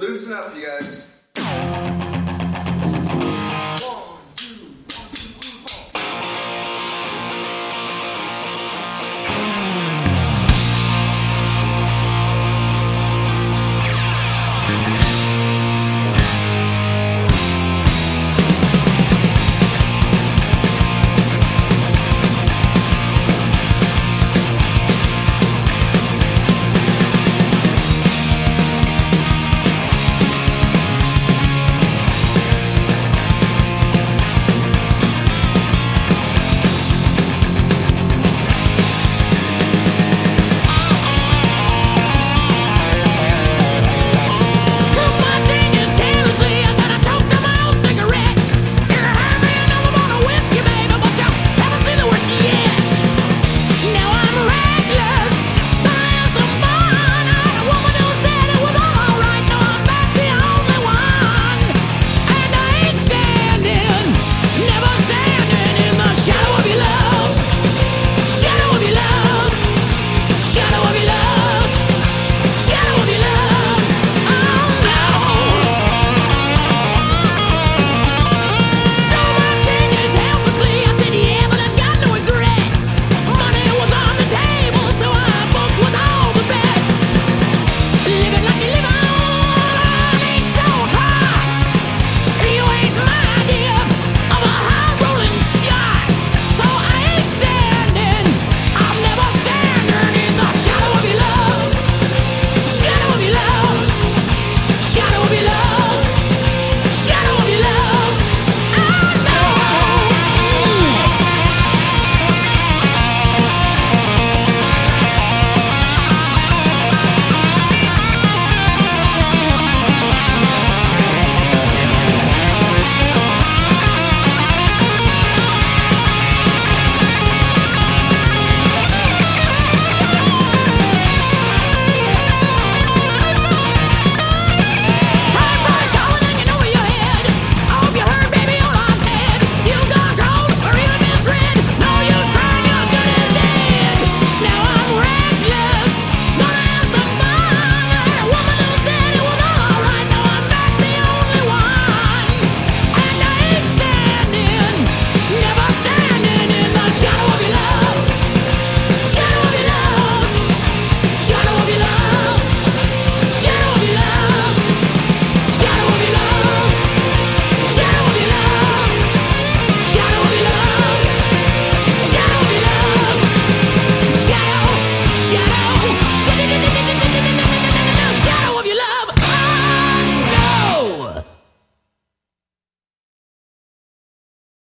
Loosen up, you guys.